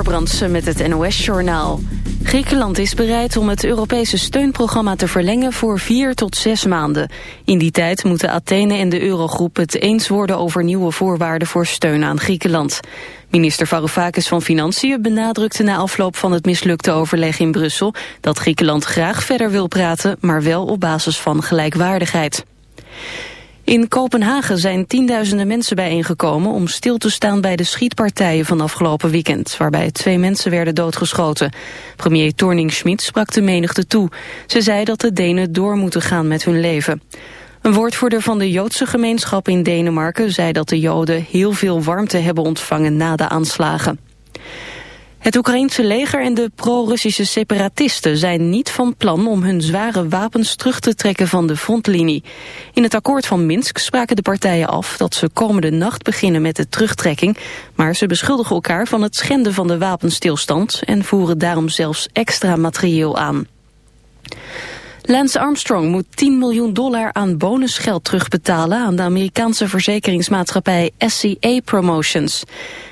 Brandsen met het NOS-journaal. Griekenland is bereid om het Europese steunprogramma te verlengen voor vier tot zes maanden. In die tijd moeten Athene en de Eurogroep het eens worden over nieuwe voorwaarden voor steun aan Griekenland. Minister Varoufakis van Financiën benadrukte na afloop van het mislukte overleg in Brussel dat Griekenland graag verder wil praten, maar wel op basis van gelijkwaardigheid. In Kopenhagen zijn tienduizenden mensen bijeengekomen om stil te staan bij de schietpartijen van afgelopen weekend, waarbij twee mensen werden doodgeschoten. Premier Torning-Schmidt sprak de menigte toe. Ze zei dat de Denen door moeten gaan met hun leven. Een woordvoerder van de Joodse gemeenschap in Denemarken zei dat de Joden heel veel warmte hebben ontvangen na de aanslagen. Het Oekraïense leger en de pro-Russische separatisten zijn niet van plan om hun zware wapens terug te trekken van de frontlinie. In het akkoord van Minsk spraken de partijen af dat ze komende nacht beginnen met de terugtrekking, maar ze beschuldigen elkaar van het schenden van de wapenstilstand en voeren daarom zelfs extra materieel aan. Lance Armstrong moet 10 miljoen dollar aan bonusgeld terugbetalen aan de Amerikaanse verzekeringsmaatschappij SCA Promotions.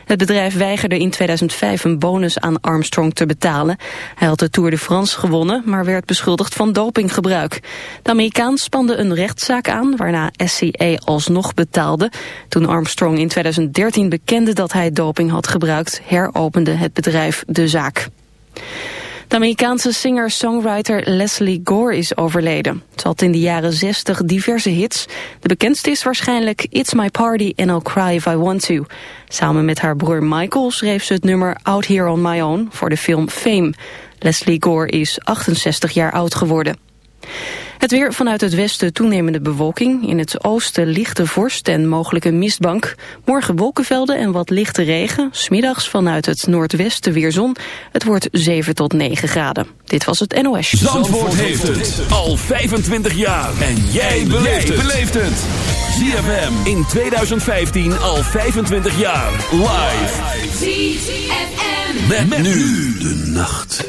Het bedrijf weigerde in 2005 een bonus aan Armstrong te betalen. Hij had de Tour de France gewonnen, maar werd beschuldigd van dopinggebruik. De Amerikaan spande een rechtszaak aan, waarna SCA alsnog betaalde. Toen Armstrong in 2013 bekende dat hij doping had gebruikt, heropende het bedrijf de zaak. De Amerikaanse singer-songwriter Leslie Gore is overleden. Ze had in de jaren 60 diverse hits. De bekendste is waarschijnlijk It's My Party and I'll Cry If I Want To. Samen met haar broer Michael schreef ze het nummer Out Here On My Own voor de film Fame. Leslie Gore is 68 jaar oud geworden. Het weer vanuit het westen toenemende bewolking. In het oosten lichte vorst en mogelijke mistbank. Morgen wolkenvelden en wat lichte regen. Smiddags vanuit het noordwesten weer zon. Het wordt 7 tot 9 graden. Dit was het NOS. Zandvoort, Zandvoort heeft het al 25 jaar. En jij beleeft het. ZFM in 2015 al 25 jaar. Live. ZFM. Met, met nu de nacht.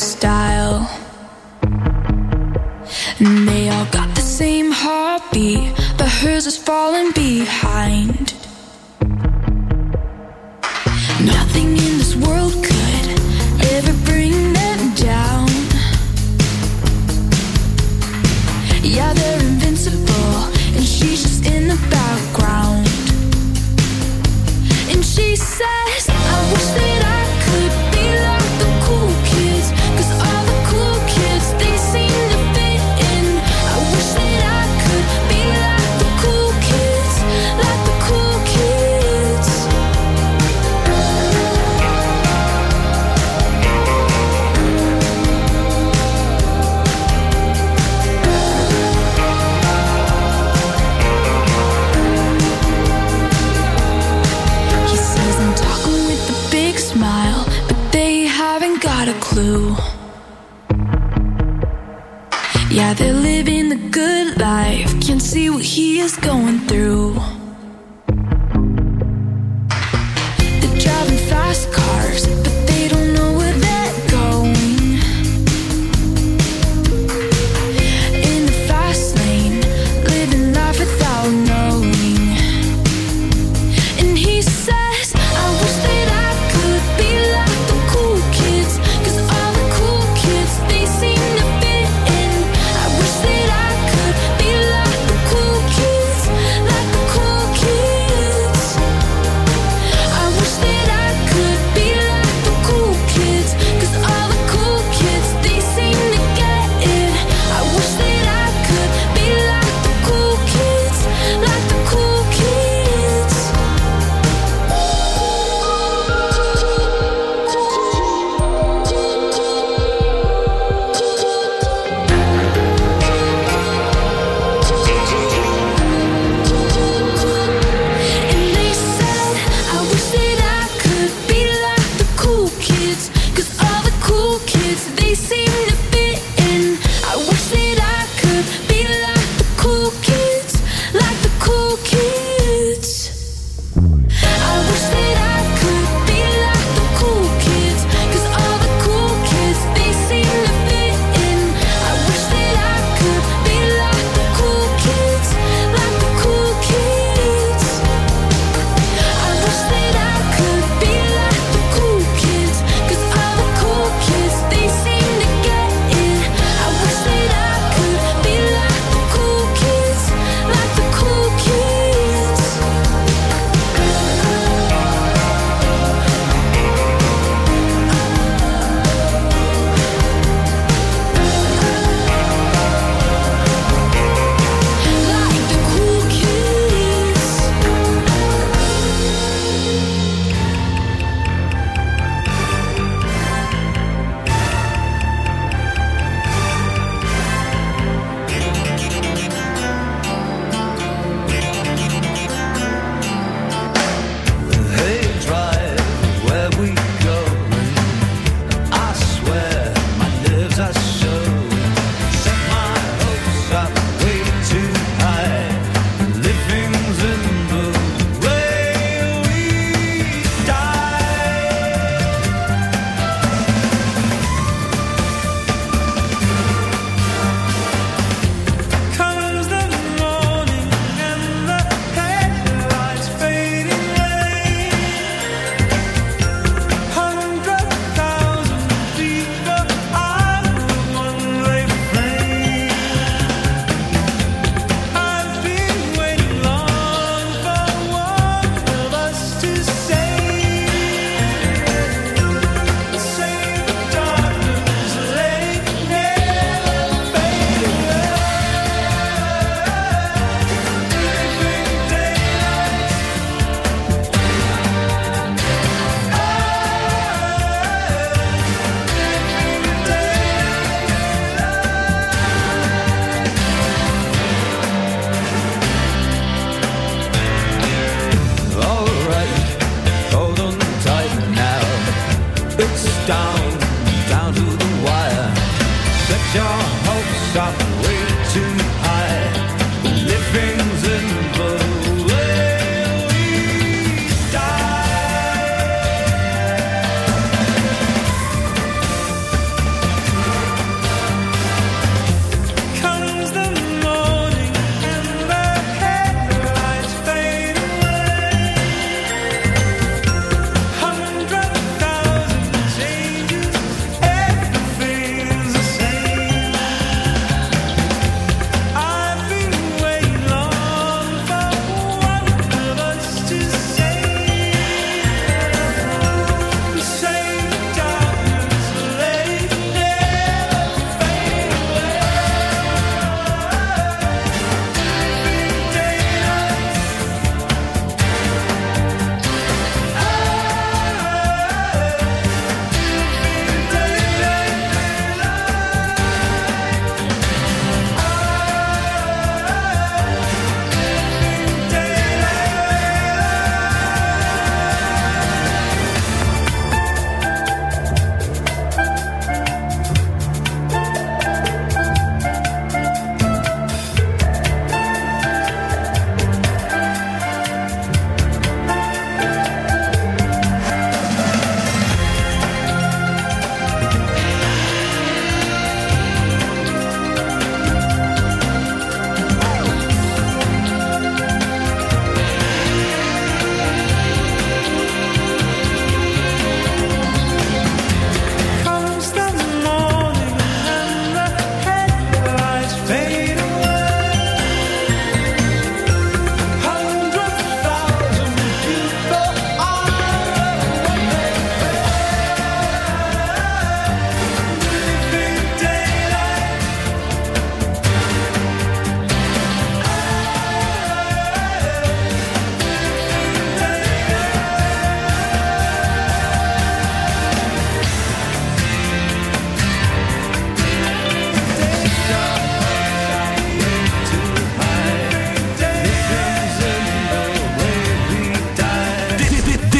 Stop.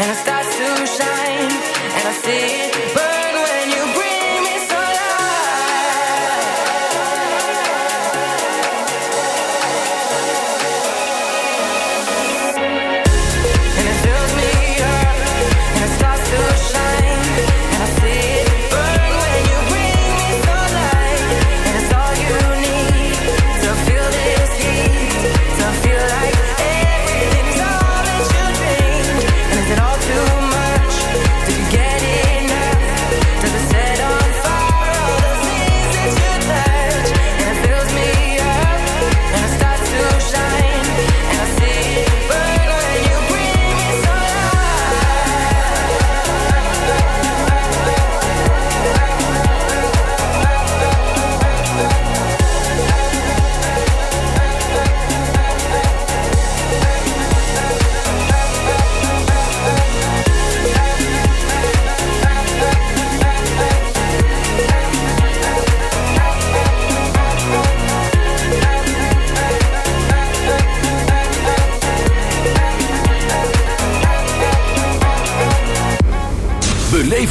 and it starts to shine, and I see it burn.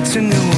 It's a new one.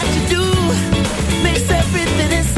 that you do makes everything inside.